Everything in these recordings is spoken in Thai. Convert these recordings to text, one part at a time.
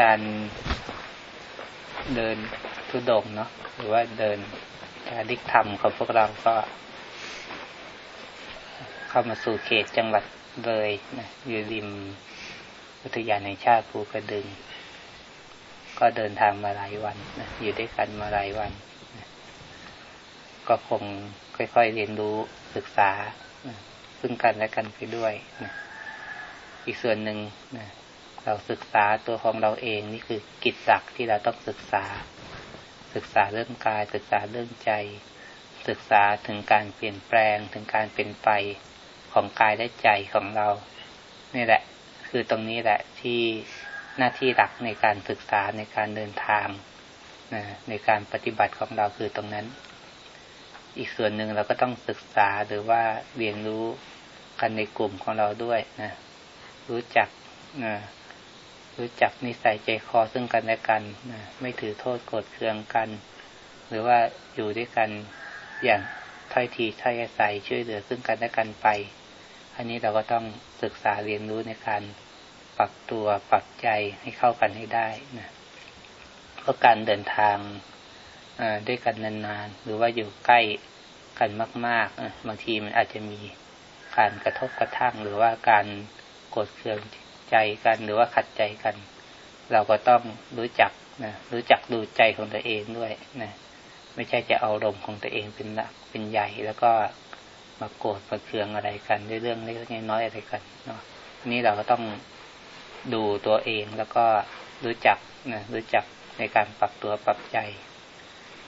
การเดินทุดงเนาะหรือว่าเดินการดิกธรรมของพวกเราก็ เข้ามาสู่เขตจังหวัดเลยนะอยู่ริมอุทยานแห่งชาติภูกระดึง ก็เดินทางมาหลายวันนะอยู่ด้วยกันมาหลายวันนะก็คงค่อยๆเรียนรู้ศึกษานะซึ่งกันและกันไปด้วยนะอีกส่วนหนึ่งนะ เราศึกษาตัวของเราเองนี่คือกิจศักที่เราต้องศึกษา ศึกษาเรื่องกาย ศึกษาเรื่องใจ ศึกษาถึงการเปลี่ยนแปลงถึงการเป็นไปของกายและใจของเรา นี่แหละ คือตรงนี้แหละที่หน้าที่หลักในการศึกษาในการเดินทางนะในการปฏิบัติของเราคือตรงนั้น อีกส่วนหนึ่งเราก็ต้องศึกษาหรือว่าเรียนรู้กันในกลุ่มของเราด้วยนะรู้จักนะ รู้จักนิสัยใจคอซึ่งกันและกันนะไม่ถือโทษโกรธเคืองกัน หรือว่าอยู่ด้วยกันอย่างถ้อยทีถ้อยอาศัยช่วยเหลือซึ่งกันและกันไป อันนี้เราก็ต้องศึกษาเรียนรู้ในการปรับตัวปรับใจให้เข้ากันให้ได้นะเพราะการเดินทางด้วยกันนานๆ หรือว่าอยู่ใกล้กันมากๆบางทีมันอาจจะมีการกระทบกระทั่ง หรือว่าการโกรธเคือง ใจกัน หรือว่าขัดใจกัน เราก็ต้องรู้จักนะรู้จักดูใจของตัวเองด้วยนะไม่ใช่จะเอาลมของตัวเองเป็นหลักเป็นใหญ่ แล้วก็มาโกรธมาเคืองอะไรกันด้วยเรื่องเล็กๆน้อยๆอะไรกันเนาะนี่เราก็ต้องดูตัวเองแล้วก็รู้จักนะรู้จักในการปรับตัวปรับใจ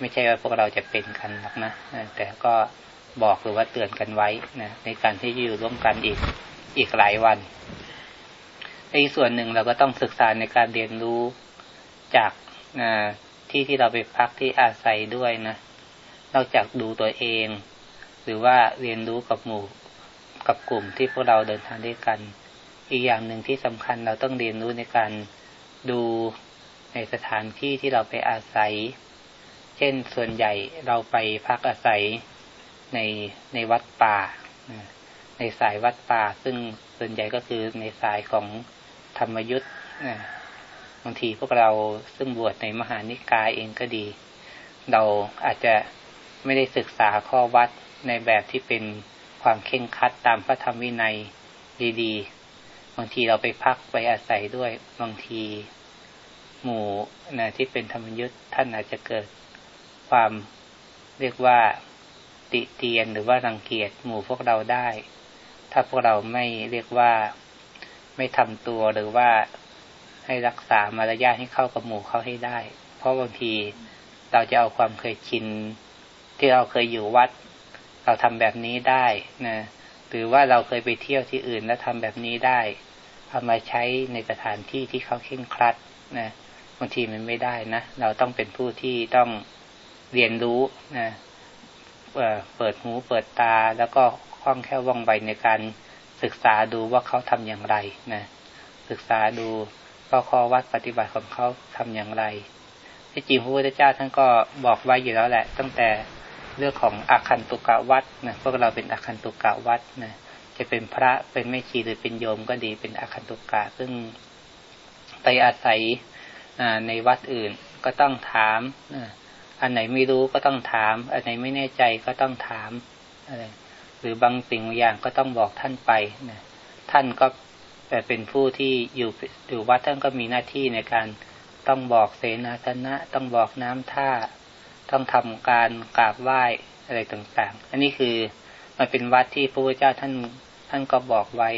ไม่ใช่ว่าพวกเราจะเป็นกันหรอกนะแต่ก็บอกหรือว่าเตือนกันไว้นะในการที่อยู่ร่วมกันอีกอีกหลายวัน อีกส่วนหนึ่งเราก็ต้องศึกษาในการเรียนรู้จากที่ที่เราไปพักที่อาศัยด้วยนะนอกจากดูตัวเอง หรือว่าเรียนรู้กับหมู่กับกลุ่มที่พวกเราเดินทางด้วยกัน อีกอย่างหนึ่งที่สำคัญเราต้องเรียนรู้ในการดูในสถานที่ที่เราไปอาศัย เช่นส่วนใหญ่เราไปพักอาศัยในในวัดป่า ในสายวัดป่า ซึ่งส่วนใหญ่ก็คือในสายของ ธรรมยุทธ์บางทีพวกเราซึ่งบวชในมหานิกายเองก็ดี เราอาจจะไม่ได้ศึกษาข้อวัดในแบบที่เป็นความเข่งคัดตามพระธรรมวินัยดีๆ บางทีเราไปพักไปอาศัยด้วย บางทีหมู่นะที่เป็นธรรมยุทธ์ท่านอาจจะเกิดความเรียกว่าติเตียนหรือว่ารังเกียจหมู่พวกเราได้ ถ้าพวกเราไม่เรียกว่า ไม่ทำตัวหรือว่าให้รักษามารยาทให้เข้ากับหมู่เขาให้ได้ เพราะบางทีเราจะเอาความเคยชินที่เราเคยอยู่วัด เราทำแบบนี้ได้นะหรือว่าเราเคยไปเที่ยวที่อื่นแล้วทำแบบนี้ได้เอามาใช้ในสถานที่ที่เขาเข่งครัดนะบางทีมันไม่ได้นะเราต้องเป็นผู้ที่ต้องเรียนรู้นะเปิดหูเปิดตาแล้วก็คล่องแคล่วว่องไวในการ ศึกษาดูว่าเขาทำอย่างไรนะศึกษาดูข้อข้อวัดปฏิบัติของเขาทำอย่างไร ที่จริงพระพุทธเจ้าท่านก็บอกไว้อยู่แล้วแหละ ตั้งแต่เรื่องของอาคันตุกะวัดนะพวกเราเป็นอาคันตุกะวัดนะจะเป็นพระเป็นแม่ชีหรือเป็นโยมก็ดีเป็นอาคันตุกะซึ่งไปอาศัยในวัดอื่นก็ต้องถามอันไหนไม่รู้ก็ต้องถาม อันไหนไม่แน่ใจก็ต้องถามอะไร หรือบางสิ่งบางอย่างก็ต้องบอกท่านไปนะท่านก็แต่เป็นผู้ที่อยู่อยู่วัดท่านก็มีหน้าที่ในการต้องบอกเสนาสนะ ต้องบอกน้ำท่า ต้องทำการกราบไหว้อะไรต่างๆ อันนี้คือมันเป็นวัดที่พระพุทธเจ้าท่านท่านก็บอกไว้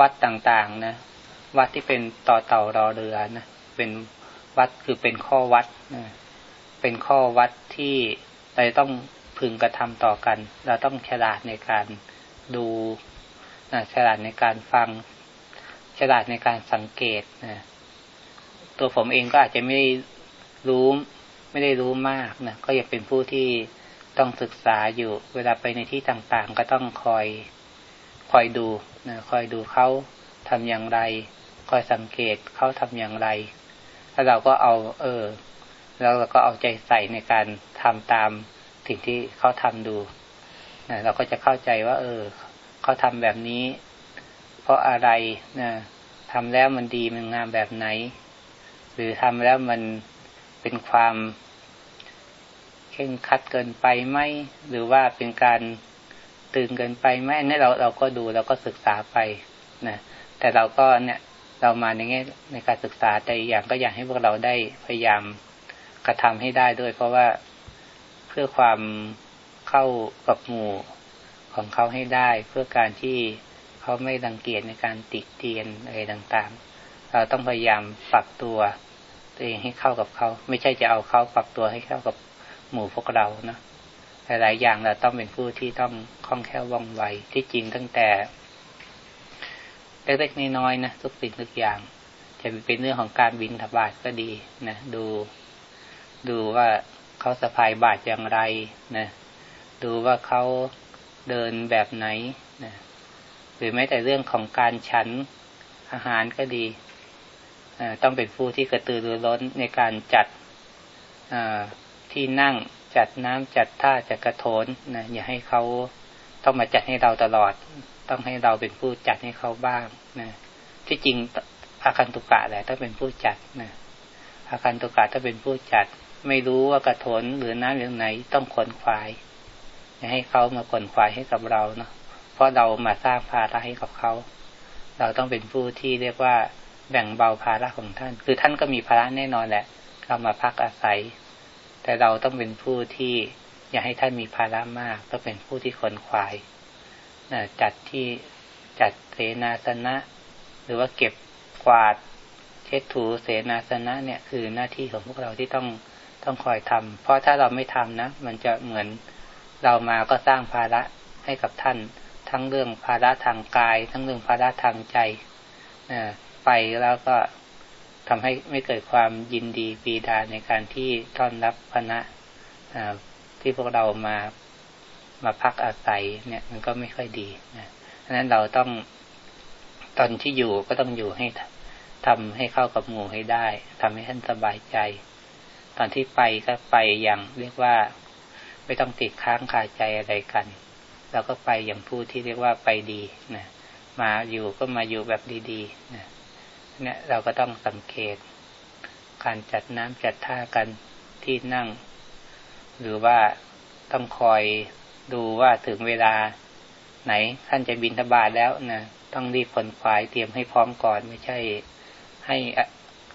วัดต่างๆนะวัดที่เป็นต่อเต่ารอเรือนะเป็นวัดคือเป็นข้อวัดนะเป็นข้อวัดที่เราต้อง พึงกระทำต่อกัน เราต้องฉลาดในการดูฉลาดในการฟัง ฉลาดในการสังเกตนะตัวผมเองก็อาจจะไม่รู้ไม่ได้รู้มากนะก็ยังเป็นผู้ที่ต้องศึกษาอยู่ เวลาไปในที่ต่างๆ ก็ต้องคอยคอยดูนะคอยดูเขาทำอย่างไร คอยสังเกตเขาทำอย่างไรแล้วเราก็เอา เออ แล้วเราก็เอาใจใส่ในการทำตาม สิ่งที่เขาทำดูนะเราก็จะเข้าใจว่า เออเขาทำแบบนี้ เพราะอะไรนะทำแล้วมันดีมันงามแบบไหน หรือทำแล้วมันเป็นความเข่งคัดเกินไปไหมหรือว่าเป็นการตื่นเกินไปไหมนี่เราเราก็ดูเราก็ศึกษาไปนะแต่เราก็เนี่ยเรามาในแง่ในการศึกษาแต่อย่างก็อยากให้พวกเราได้พยายามกระทำให้ได้ด้วย เพราะว่า พื่อความเข้ากับหมู่ของเขาให้ได้ เพื่อการที่เขาไม่ดังเกียจในการติดเตียนอะไรต่างๆ เราต้องพยายามปรับตัวตัวเองให้เข้ากับเขา ไม่ใช่จะเอาเขาปรับตัวให้เข้ากับหมู่พวกเราเนาะหลายๆอย่างเราต้องเป็นผู้ที่ต้องคล่องแคล่วว่องไวที่จริงตั้งแต่เล็กๆน้อยๆนะทุกสิ่งทุกอย่าง จะเป็นเรื่องของการบินถบาทก็ดีนะดู ดูว่า เขาสะพายบาทอย่างไรนะดูว่าเขาเดินแบบไหนนะหรือแม้แต่เรื่องของการฉันอาหารก็ดีต้องเป็นผู้ที่กระตือรือร้นในการจัดที่นั่งจัดน้ำจัดท่าจัดกระโถนนะอย่าให้เขาต้องมาจัดให้เราตลอด ต้องให้เราเป็นผู้จัดให้เขาบ้างนะที่จริงอาคันตุกะแหละต้องเป็นผู้จัดนะอาคันตุกะถ้าเป็นผู้จัด ไม่รู้ว่ากระโถนหรือน้ำอย่างไหนต้องขนควายให้เขามาขนควายให้กับเราเนาะเพราะเรามาสร้างภาระให้กับเขา เราต้องเป็นผู้ที่เรียกว่าแบ่งเบาภาระของท่าน คือท่านก็มีภาระแน่นอนแหละเรามาพักอาศัย แต่เราต้องเป็นผู้ที่อย่าให้ท่านมีภาระมากต้องเป็นผู้ที่ขนขวายจัดที่จัดเสนาสนะ หรือว่าเก็บกวาด เช็ดถูเสนาสนะเนี่ยคือหน้าที่ของพวกเราที่ต้อง ต้องคอยทำเพราะถ้าเราไม่ทำนะ มันจะเหมือนเรามาก็สร้างภาระให้กับท่าน ทั้งเรื่องภาระทางกาย ทั้งเรื่องภาระทางใจไปแล้วก็ทำให้ไม่เกิดความยินดีปีดาในการที่ต้อนรับคณะที่พวกเรามามาพักอาศัยเนี่ย มันก็ไม่ค่อยดีนะเพราะนั้นเราต้องตอนที่อยู่ก็ต้องอยู่ให้ทำให้เข้ากับหมู่ให้ได้ทำให้ท่านสบายใจ ตอนที่ไปก็ไปอย่างเรียกว่าไม่ต้องติดค้างคาใจอะไรกันเราก็ไปอย่างผู้ที่เรียกว่าไปดีนะมาอยู่ก็มาอยู่แบบดีๆนะเนี่ยเราก็ต้องสังเกต การจัดน้ำจัดท่ากันที่นั่ง หรือว่าต้องคอยดูว่าถึงเวลาไหนท่านจะบินทบาทแล้วนะต้องรีบขนควายเตรียมให้พร้อมก่อนไม่ใช่ให้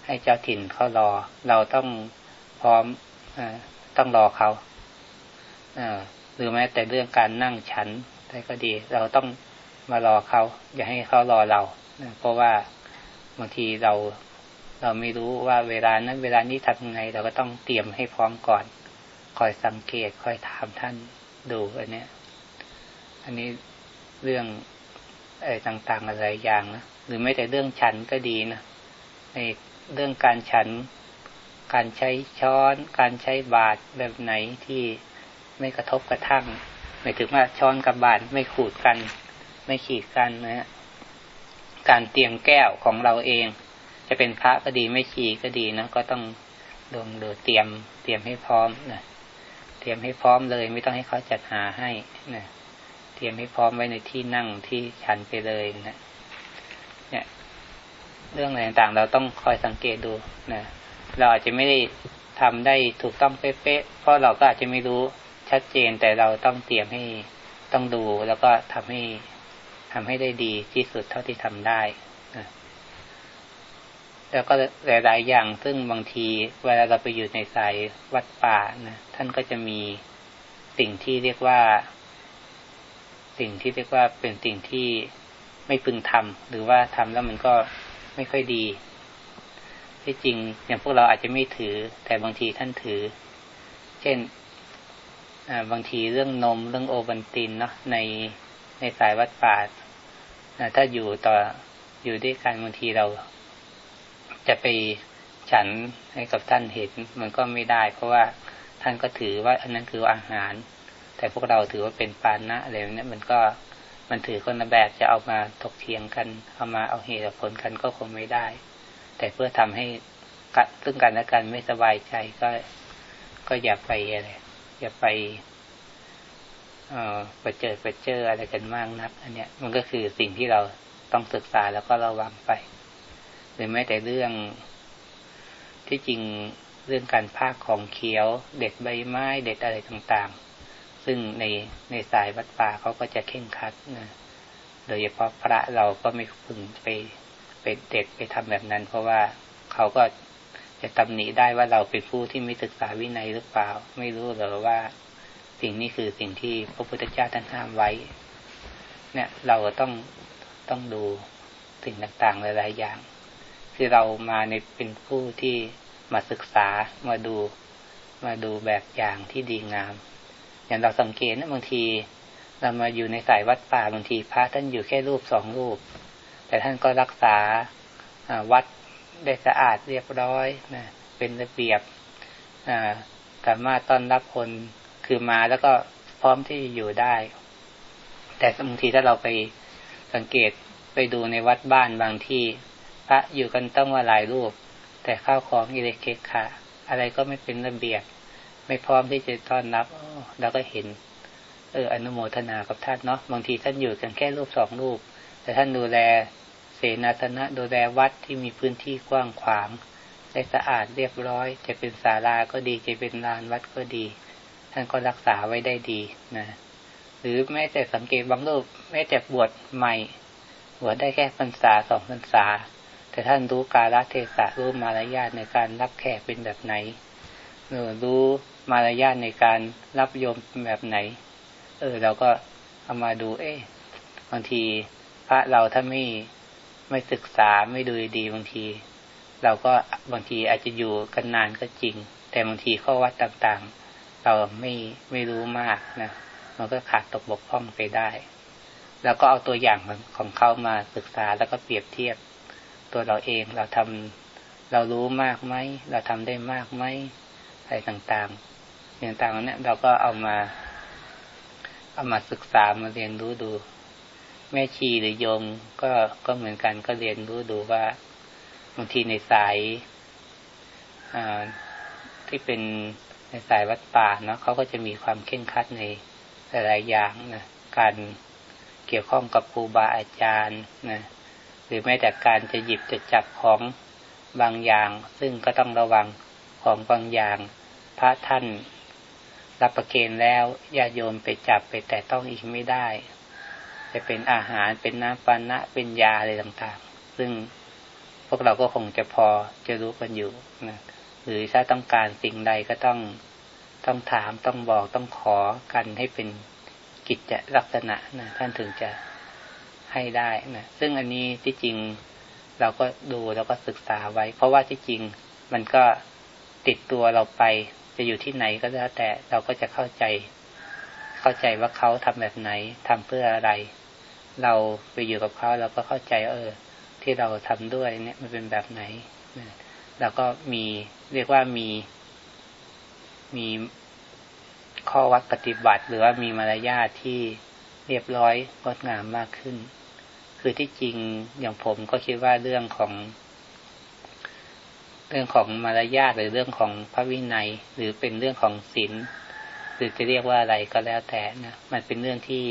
ให้เจ้าถิ่นเขารอ เราต้อง พร้อมอต้องรอเขาอหรือแม้แต่เรื่องการนั่งฉันได้ก็ดี เราต้องมารอเขา อย่าให้เขารอเราเพราะว่าบางทีเราเราไม่รู้ว่าเวลานั้นเวลานี้ทำยังไง เราก็ต้องเตรียมให้พร้อมก่อน คอยสังเกตคอยถามท่านดูอันเนี้ย อันนี้เรื่องอะไรต่างๆอะไรอย่างนะหรือไม่แต่เรื่องฉันก็ดีนะในเรื่องการฉัน การใช้ช้อน การใช้บาตรแบบไหนที่ไม่กระทบกระทั่งหมายถึงว่าช้อนกับบาตรไม่ขูดกัน ไม่ขีดกันนะฮะการเตรียมแก้วของเราเอง จะเป็นพระก็ดีไม่ชีก็ดีนะก็ต้องดวงเดือเตรียม เตรียมให้พร้อมนะเตรียมให้พร้อมเลย ไม่ต้องให้เขาจัดหาให้นะเตรียมให้พร้อมไว้ในที่นั่งที่ฉันไปเลยนะเนี่ย เรื่องอะไรต่างๆเราต้องคอยสังเกตดูนะ เราอาจจะไม่ได้ทำได้ถูกต้องเป๊ะๆเพราะเราก็อาจจะไม่รู้ชัดเจนแต่เราต้องเตรียมให้ต้องดู แล้วก็ทำให้ทำให้ได้ดีที่สุดเท่าที่ทำได้แล้วก็หลายๆอย่างซึ่งบางทีเวลาเราไปอยู่ในสายวัดป่านะท่านก็จะมีสิ่งที่เรียกว่า สิ่งที่เรียกว่าเป็นสิ่งที่ไม่พึงทำหรือว่าทำแล้วมันก็ไม่ค่อยดี ที่จริง อย่างพวกเราอาจจะไม่ถือ แต่บางทีท่านถือ เช่นบางทีเรื่องนมเรื่องโอบันตินเนาะในในสายวัดป่าถ้าอยู่ต่ออยู่ด้วยกันบางทีเรา จะไปฉันให้กับท่านเห็นมันก็ไม่ได้ เพราะว่าท่านก็ถือว่า อันนั้นคืออาหาร แต่พวกเราถือว่าเป็นปานะอะไรเนี้ยมันก็มันถือคนละแบบจะเอามาถกเถียงกัน เอามาเอาเหตุผลกันก็คงไม่ได้ แต่เพื่อทำให้ซึ่งกันและกันไม่สบายใจก็ ก็อย่าไปอะไรอย่าไปอ่าไปเจอไปเจออะไรกันมากนัก อันเนี้ยมันก็คือสิ่งที่เราต้องศึกษาแล้วก็ระวังไป หรือแม้แต่เรื่องที่จริงเรื่องการภาคของเขียว เด็ดใบไม้เด็ดอะไรต่างๆ ซึ่งในในสายวัดป่าเขาก็จะเข่งคัดนะโดยเฉพาะพระเราก็ไม่พึงไป ไปเด็ดไปทำแบบนั้น เพราะว่าเขาก็จะตำหนิได้ว่าเราเป็นผู้ที่ไม่ศึกษาวินัยหรือเปล่า ไม่รู้หรือว่าสิ่งนี้คือสิ่งที่พระพุทธเจ้าท่านห้ามไว้ เนี่ยเราต้องต้องดูสิ่งต่างๆหลายๆอย่างคือเรามาในเป็นผู้ที่มาศึกษามาดู มาดูแบบอย่างที่ดีงาม อย่างเราสังเกตนะบางที เรามาอยู่ในสายวัดป่าบางทีพระท่านอยู่แค่รูปสองรูป แต่ท่านก็รักษาวัดได้สะอาดเรียบร้อยนะเป็นระเบียบสามารถต้อนรับคนคือมาแล้วก็พร้อมที่อยู่ได้ แต่บางทีถ้าเราไปสังเกตไปดูในวัดบ้านบางที่ พระอยู่กันต้องว่าหลายรูป แต่ข้าวของอิเล็กเกค่ะ อะไรก็ไม่เป็นระเบียบ ไม่พร้อมที่จะต้อนรับเราก็เห็น เอออนุโมทนากับท่านเนาะบางทีท่านอยู่กันแค่รูปสองรูป แต่ท่านดูแลเสนาสนะดูแลวัดที่มีพื้นที่กว้างขวางได้สะอาดเรียบร้อย จะเป็นศาลาก็ดีจะเป็นลานวัดก็ดี ท่านก็รักษาไว้ได้ดีนะหรือแม้แต่สังเกตบางรูปแม้แต่บวชใหม่ บวชได้แค่พรรษาสองพรรษา แต่ท่านรู้กาลเทศะรู้มารยาทในการรับแขกเป็นแบบไหนหรือรู้มารยาทในการรับโยมแบบไหน เออ เราก็เอามาดู เอ๊ะบางที พระเราถ้าไม่ไม่ศึกษาไม่ดูดีบางที เราก็บางทีอาจจะอยู่กันนานก็จริง แต่บางทีข้อวัดต่างๆ เราไม่ไม่รู้มากนะมันก็ขาดตกบกพร่องไปได้แล้วก็เอาตัวอย่างของเขามาศึกษาแล้วก็เปรียบเทียบตัวเราเองเราทำเรารู้มากไหมเราทำได้มากไหมอะไรต่างๆอย่างต่างๆเนี่ยเราก็เอามา เอามาศึกษามาเรียนรู้ดู แม่ชีหรือโยมก็ก็เหมือนกันก็เรียนรู้ดูว่าบางทีในสายที่เป็นในสายวัดป่าเนาะเขาก็จะมีความเข่งคัดในหลายอย่างนะการเกี่ยวข้องกับครูบาอาจารย์นะหรือแม้แต่การจะหยิบจะจับของบางอย่าง ซึ่งก็ต้องระวังของบางอย่าง พระท่านรับประเคนแล้วญาโยมไปจับไปแต่ต้องอีกไม่ได้ จะเป็นอาหารเป็นน้ำปานะเป็นยาอะไรต่างๆ ซึ่งพวกเราก็คงจะพอจะรู้กันอยู่นะหรือถ้าต้องการสิ่งใดก็ต้องต้องถามต้องบอกต้องขอกันให้เป็นกิจลักษณะนะท่านถึงจะให้ได้นะซึ่งอันนี้ที่จริงเราก็ดูแล้วก็ศึกษาไว้ เพราะว่าที่จริงมันก็ติดตัวเราไป จะอยู่ที่ไหนก็แล้วแต่เราก็จะเข้าใจ เข้าใจว่าเขาทำแบบไหนทำเพื่ออะไร เราไปอยู่กับเขาเราก็เข้าใจเออ ที่เราทำด้วยเนี่ยมันเป็นแบบไหนแล้วก็มีเรียกว่ามีมีข้อวัดปฏิบัติ หรือว่ามีมารยาทที่เรียบร้อยงดงามมากขึ้น คือที่จริงอย่างผมก็คิดว่าเรื่องของ เรื่องของมารยาทหรือเรื่องของพระวินัย หรือเป็นเรื่องของศีลหรือจะเรียกว่าอะไรก็แล้วแต่นะมันเป็นเรื่องที่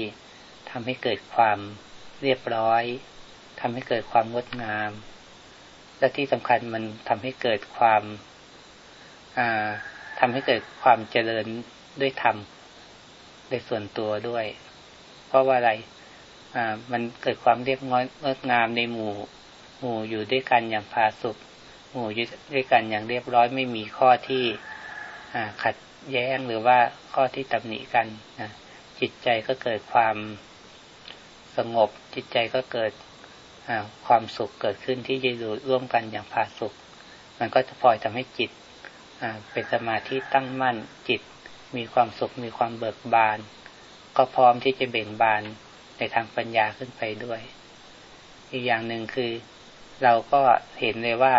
ทำให้เกิดความเรียบร้อยทำให้เกิดความงดงาม และที่สำคัญมันทำให้เกิดความทำให้เกิดความเจริญด้วยธรรมในส่วนตัวด้วย เพราะว่าอะไรมันเกิดความเรียบร้อยงดงามในหมู่ หมู่อยู่ด้วยกันอย่างพาสุขหมู่อยู่ด้วยกันอย่างเรียบร้อยไม่มีข้อที่ขัดแย้งหรือว่าข้อที่ตำหนิกันนะจิตใจก็เกิดความ สงบ จิตใจก็เกิดความสุขเกิดขึ้นที่จะอยู่ร่วมกันอย่างผาสุข มันก็จะพลอยทำให้จิตเป็นสมาธิตั้งมั่นจิต มีความสุขมีความเบิกบาน ก็พร้อมที่จะเบ่งบานในทางปัญญาขึ้นไปด้วย อีกอย่างหนึ่งคือ เราก็เห็นเลยว่า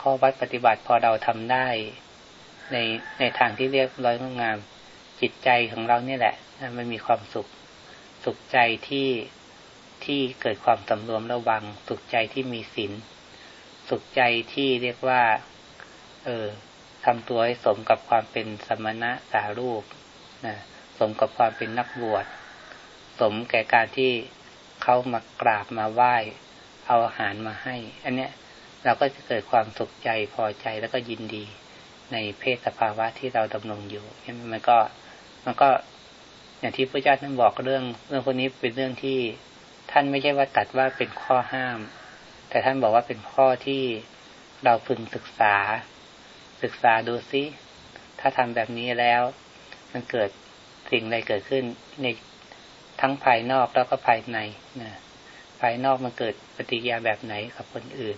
ข้อวัดปฏิบัติพอเราทำได้ ในในทางที่เรียบร้อยงดงาม จิตใจของเราเนี่ยแหละ มันมีความสุข สุขใจที่ที่เกิดความสำรวมระวัง สุขใจที่มีศีลสุขใจที่เรียกว่า เออทำตัวให้สมกับความเป็นสมณะสารูปนะสมกับความเป็นนักบวช สมแก่การที่เขามากราบมาไหว้ เอาอาหารมาให้ อันเนี้ยเราก็จะเกิดความสุขใจพอใจแล้วก็ยินดีในเพศสภาวะที่เราดำรงอยู่ มันก็มันก็ อย่างที่พระเจ้าท่านบอกเรื่องเรื่องพวกนี้เป็นเรื่องที่ท่านไม่ใช่ว่าตัดว่าเป็นข้อห้าม แต่ท่านบอกว่าเป็นข้อที่เราพึงศึกษา ศึกษาดูซิ ถ้าทำแบบนี้แล้ว มันเกิดสิ่งใดเกิดขึ้นในทั้งภายนอกแล้วก็ภายในนะภายนอกมันเกิดปฏิกิริยาแบบไหนกับคนอื่น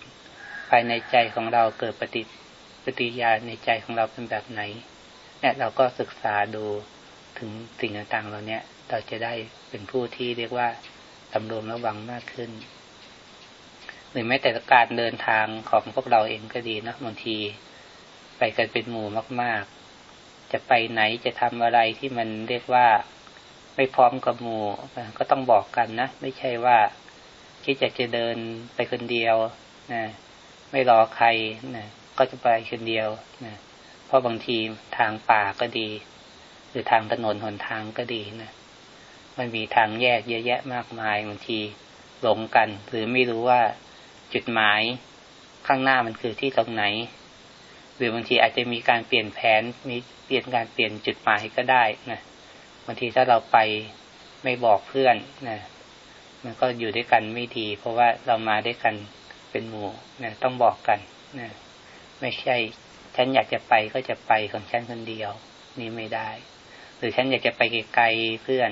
ภายในใจของเราเกิดปฏิปฏิกิริยาในใจของเราเป็นแบบไหนเนี่ยเราก็ศึกษาดู ถึงสิ่งต่างๆเราเนี้ยเราจะได้เป็นผู้ที่เรียกว่าสำรวมระวังมากขึ้น หรือแม้แต่การเดินทางของพวกเราเองก็ดีนะบางที ไปกันเป็นหมู่มาก ๆ จะไปไหนจะทำอะไรที่มันเรียกว่าไม่พร้อมกับหมู่ก็ต้องบอกกันนะ ไม่ใช่ว่าคิดอยากจะเดินไปคนเดียวนะไม่รอใครนะก็จะไปคนเดียวนะเพราะบางทีทางป่าก็ดี รือทางถนนหนทางก็ดีนะมันมีทางแยกเยอะแยะมากมายบางทีหลงกัน หรือไม่รู้ว่าจุดหมายข้างหน้ามันคือที่ตรงไหน หรือบางทีอาจจะมีการเปลี่ยนแผนมีเปลี่ยนการเปลี่ยนจุดหมายก็ได้นะบางทีถ้าเราไปไม่บอกเพื่อนนะมันก็อยู่ด้วยกันไม่ดี เพราะว่าเรามาด้วยกันเป็นหมู่นะต้องบอกกันนะไม่ใช่ ฉันอยากจะไปก็จะไปของฉันคนเดียว นี่ไม่ได้ หรือฉันอยากจะไปไกลๆเพื่อน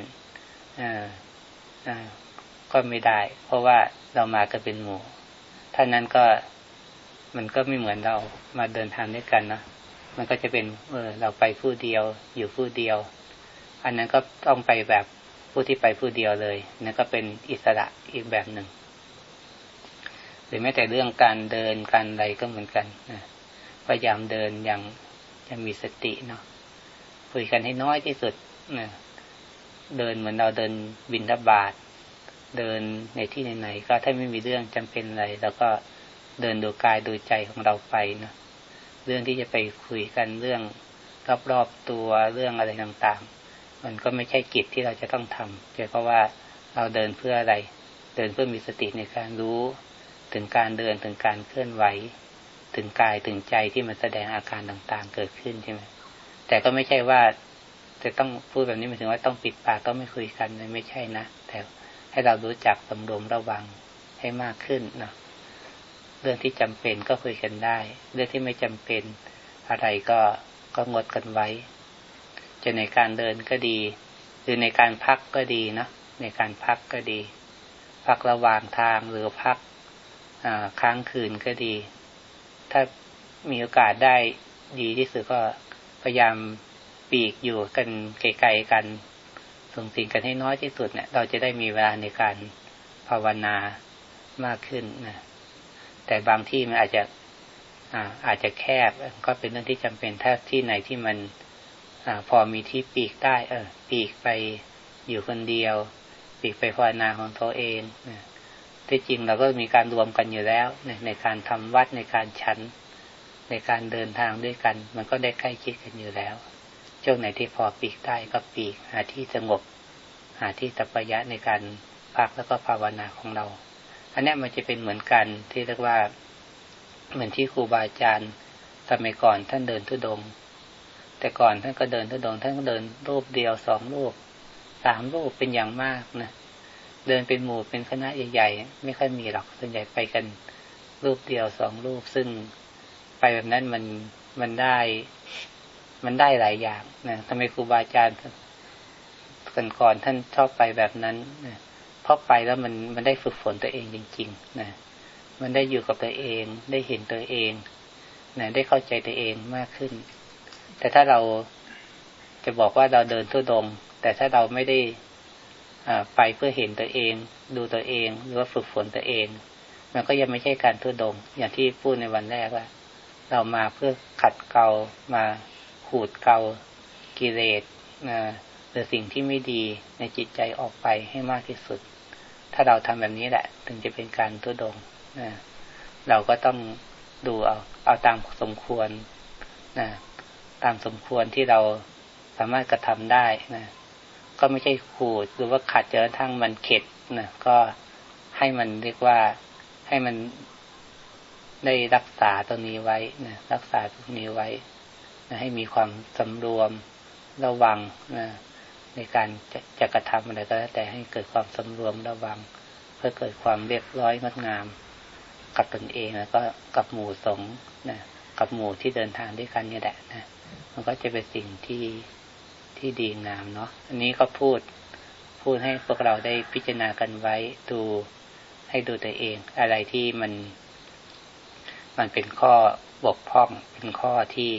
ออก็ไม่ได้ เพราะว่าเรามากันเป็นหมู่ท่านั้นก็มันก็ไม่เหมือนเรามาเดินทางด้วยกันนะมันก็จะเป็นเออเราไปผู้เดียว อยู่ผู้เดียว อันนั้นก็ต้องไปแบบผู้ที่ไปผู้เดียวเลยนั่นก็เป็นอิสระอีกแบบหนึ่งหรือแม้แต่เรื่องการเดินการอะไรก็เหมือนกันนะพยายามเดินอย่างจะมีสติเนาะ คุยกันให้น้อยที่สุดนะเดินเหมือนเราเดินบินทบาทเดินในที่ไหนๆก็ถ้าไม่มีเรื่องจำเป็นอะไรเราก็เดินดูกายดูใจของเราไปเนาะเรื่องที่จะไปคุยกันเรื่องรอบๆตัวเรื่องอะไรต่างๆ มันก็ไม่ใช่กิจที่เราจะต้องทำเพราะว่าเราเดินเพื่ออะไร เดินเพื่อมีสติในการรู้ ถึงการเดินถึงการเคลื่อนไหว ถึงกายถึงใจที่มันแสดงอาการต่างๆ เกิดขึ้นใช่ไหม แต่ก็ไม่ใช่ว่าจะต้องพูดแบบนี้หมายถึงว่าต้องปิดปากต้องไม่คุยกันไม่ใช่นะแต่ให้เรารู้จักสำรวมระวังให้มากขึ้นเนาะเรื่องที่จำเป็นก็คุยกันได้ เรื่องที่ไม่จำเป็นอะไรก็ก็งดกันไว้จะในการเดินก็ดี หรือในการพักก็ดีเนาะในการพักก็ดี พักระหว่างทางหรือพักค้างคืนก็ดี ถ้ามีโอกาสได้ดีที่สุดก็ พยายามปีกอยู่กันไกลๆกันส่งสิ่งกันให้น้อยที่สุดเนี่ย เราจะได้มีเวลาในการภาวนามากขึ้นนะแต่บางที่มันอาจจะอาอาจจะแคบก็เป็นเรื่องที่จำเป็นถ้าที่ไหนที่มันอพอมีที่ปีกได้ เออ ปีกไปอยู่คนเดียว ปีกไปภาวนาของตัวเองที่จริงเราก็มีการรวมกันอยู่แล้วในในการทำวัดในการชั้น ในการเดินทางด้วยกัน มันก็ได้ใกล้ชิดกันอยู่แล้วช่วงไหนที่พอปีกได้ก็ปีก หาที่สงบ หาที่สัพยะในการพักแล้วก็ภาวนาของเรา อันนี้มันจะเป็นเหมือนกันที่เรียกว่า เหมือนที่ครูบาอาจารย์สมัยก่อนท่านเดินทุดง แต่ก่อนท่านก็เดินทุดง ท่านก็เดินรูปเดียวสองรูปสามรูปเป็นอย่างมากนะเดินเป็นหมู่เป็นคณะใหญ่ๆไม่ค่อยมีหรอกส่วนใหญ่ไปกันรูปเดียวสองรูปซึ่ง ไปแบบนั้นมันมันได้ มันได้หลายอย่างนะทำไมครูบาอาจารย์กันก่อนท่านชอบไปแบบนั้นนะพอไปแล้วมันมันได้ฝึกฝนตัวเองจริง ๆ นะมันได้อยู่กับตัวเอง ได้เห็นตัวเองนะได้เข้าใจตัวเองมากขึ้น แต่ถ้าเราจะบอกว่าเราเดินทุดง แต่ถ้าเราไม่ได้ไปเพื่อเห็นตัวเอง ดูตัวเอง หรือว่าฝึกฝนตัวเอง มันก็ยังไม่ใช่การทุดง อย่างที่พูดในวันแรกว่า เรามาเพื่อขัดเกลามาขูดเกากิเลสนะหรือสิ่งที่ไม่ดีในจิตใจออกไปให้มากที่สุด ถ้าเราทำแบบนี้แหละ ถึงจะเป็นการทุดงนะเราก็ต้องดูเอาเอาตามสมควรนะตามสมควรที่เราสามารถกระทำได้นะก็ไม่ใช่ขูดหรือว่าขัดจนกระทั้งมันเข็ดนะก็ให้มันเรียกว่าให้มัน ได้รักษาตรงนี้ไว้นะรักษาตรงนี้ไว้นะให้มีความสำรวมระวังนะในการจะจะกระทำอะไรก็แล้วแต่ให้เกิดความสำรวมระวัง เพื่อเกิดความเรียบร้อยงดงาม กับตนเองแล้วก็กับหมู่สงฆ์นะกับหมู่ที่เดินทางด้วยกันนี่แหละนะมันก็จะเป็นสิ่งที่ที่ดีงามเนาะอันนี้ก็พูดพูดให้พวกเราได้พิจารณากันไว้ดูให้ดูตัวเอง อะไรที่มัน มันเป็นข้อบกพร่อง เป็นข้อที่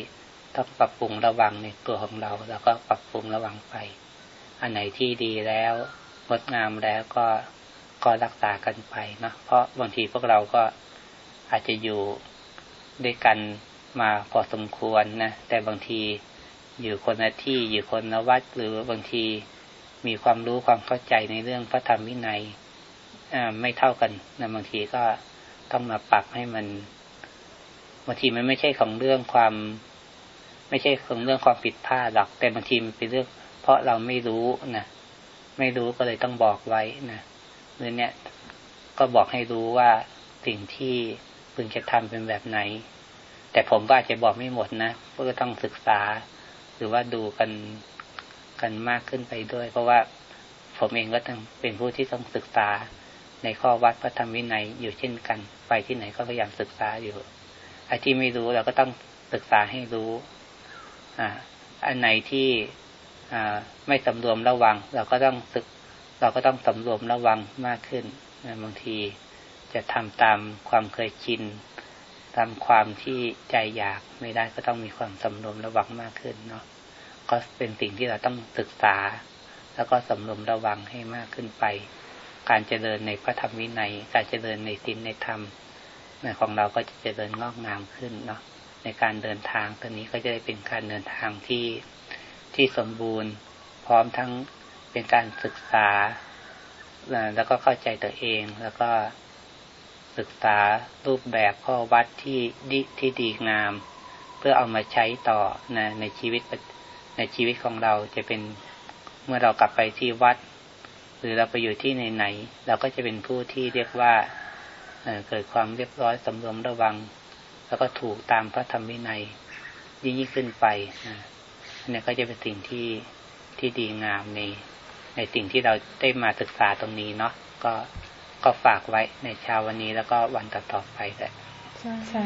ต้องปรับปรุงระวังในตัวของเรา แล้วก็ปรับปรุงระวังไป อันไหนที่ดีแล้วงดงามแล้วก็ก็รักษากันไปนะเพราะบางทีพวกเราก็อาจจะอยู่ด้วยกันมาพอสมควรนะแต่บางทีอยู่คนละที่อยู่คนละวัดหรือบางทีมีความรู้ความเข้าใจในเรื่องพระธรรมวินัยไม่เท่ากันนะบางทีก็ต้องมาปรับให้มัน บางทีมันไม่ใช่ของเรื่องความ ไม่ใช่ของเรื่องความผิดพลาดหรอก แต่บางทีมันเป็นเรื่อง เพราะเราไม่รู้นะไม่รู้ก็เลยต้องบอกไว้นะเรื่อเนี้ยก็บอกให้รู้ว่าสิ่งที่พึงจะทำเป็นแบบไหน แต่ผมก็อาจจะบอกไม่หมดนะเพื่อต้องศึกษา หรือว่าดูกันกันมากขึ้นไปด้วย เพราะว่าผมเองก็ต้องเป็นผู้ที่ต้องศึกษาในข้อวัดพระธรรมวินัยอยู่เช่นกัน ไปที่ไหนก็พยายามศึกษาอยู่ ไอ้ที่ไม่รู้เราก็ต้องศึกษาให้รู้อ่าอันไหนที่อ่าไม่สำรวมระวัง เราก็ต้องศึก เราก็ต้องสำรวมระวังมากขึ้นบางทีจะทำตามความเคยชินตามความที่ใจอยากไม่ได้ก็ต้องมีความสำรวมระวังมากขึ้นเนาะก็เป็นสิ่งที่เราต้องศึกษา แล้วก็สำรวมระวังให้มากขึ้นไป การเจริญในพระธรรมวินัย การเจริญในศีลในธรรม ของเราก็จะเจริญงอกงามขึ้นเนาะในการเดินทางตัวนี้ก็จะได้เป็นการเดินทางที่ที่สมบูรณ์ พร้อมทั้งเป็นการศึกษา แล้วก็เข้าใจตัวเอง แล้วก็ศึกษารูปแบบข้อวัดที่ดีที่ดีงาม เพื่อเอามาใช้ต่อนะในชีวิตในชีวิตของเราจะเป็นเมื่อเรากลับไปที่วัด หรือเราไปอยู่ที่ไหนๆเราก็จะเป็นผู้ที่เรียกว่า เกิดความเรียบร้อยสำรวมระวัง แล้วก็ถูกตามพระธรรมวินัยยิ่งยิ่งขึ้นไปอันนี้ก็จะเป็นสิ่งที่ที่ดีงามในในสิ่งที่เราได้มาศึกษาตรงนี้เนาะก็ก็ฝากไว้ในเช้าวันนี้แล้วก็วันต่อๆไปแหละใช่